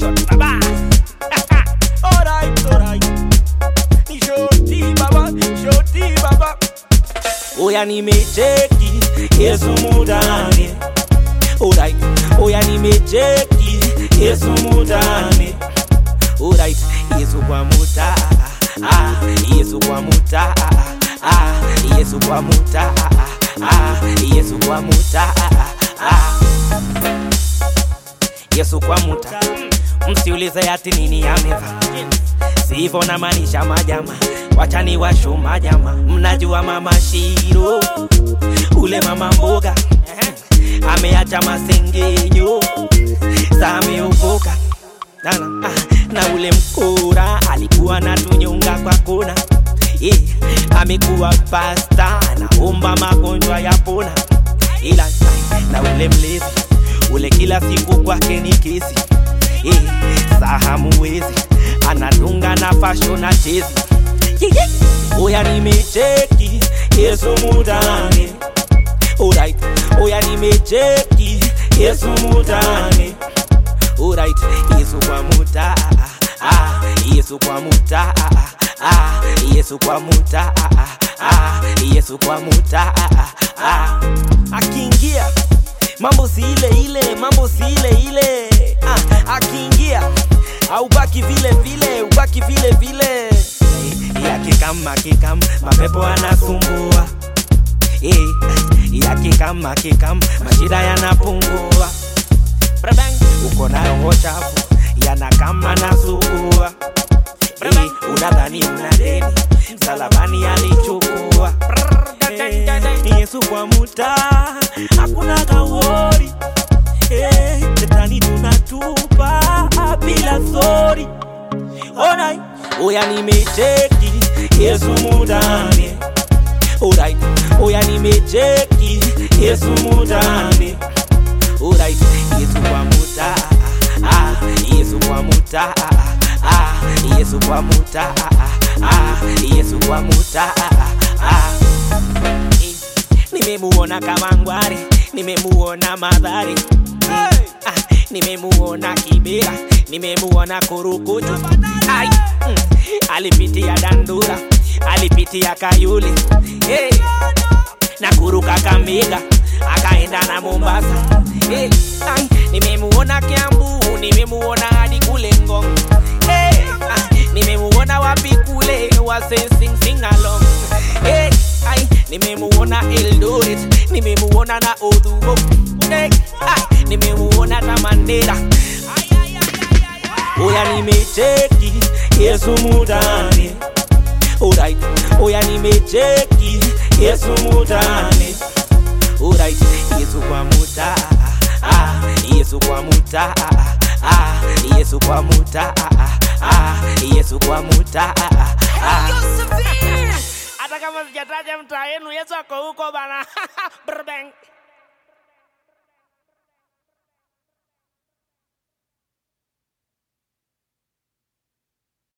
shot baba. alright, alright. Shoti baba, shoti baba. Oya nimecheki Yesu mudani. Alright, oya nimecheki Yesu mudani. Alright, Yesu kwa muta. Ah, Yesu kwa muta. Ah, Yesu kwa muta. Ah, Yesu kwa muta. Ah, Yesu kwa muta. Msiulize ati nini amevaa. Sivyo na maanisha majama, wachani washo majama. Mnajua mama Shiro, ule mama mboga. Ameacha masengenyo, sa ameokoka na, na, ah, na ule mkora alikuwa na tunyonga kwa kona. Yeah, amekuwa pasta. Naomba magonjwa ya pona, ila na ule mlezi. Ule kila siku kwake ni eh, sahamuwezi anadunga na fasho na chezi oya nimecheki Yesu mutani Alright, oya nimecheki Yesu mutani Alright, Yesu kwa muta ah, Yesu kwa muta ah, Yesu kwa muta ah, Yesu kwa muta ah, akiingia mambo si ile ile, mambo si ile ile. Ah, akiingia aubaki vile vile, ubaki vile vile. Eh, yakikam akikam mapepo anasumbua eh, yakikam akikam mashida yanapungua. Brabang, uko na roho chafu yanakama nasugua eh, unadhani una deni msalabani alichukua eh, Yesu kwa muta oya nimecheki Yesu mudani. Alright, oya nimecheki Yesu mudani. Alright, Yesu kwa muta ah, Yesu kwa muta ah, Yesu kwa muta ah, Yesu kwa muta ah, eh, Nimemuona Kawangware, nimemuona Madhari hey. ah, nimemuona Kibera, nimemuona Kurukutu. Ay, alipitia Dandura, alipitia Kayule hey. na kuruka Kamega akaenda na Mombasa hey. Nimemuona Kiambu, nimemuona hadi kule Ngong hey. nimemuona wapi kule wase sing sing along hey. Nimemuona Eldoret, nimemuona na Odhugo hey. Ai, nimemuona na Mandera Oya nimecheki Yesu mudani. Alright, oya nimecheki Yesu mudani. Alright, Yesu kwa muta. Ah, Yesu kwa muta. Ah, Yesu kwa muta. Ah, Yesu kwa muta. Ah. Hata kama sijataja mtaa yenu, Yesu ako huko bana. Brr, bang.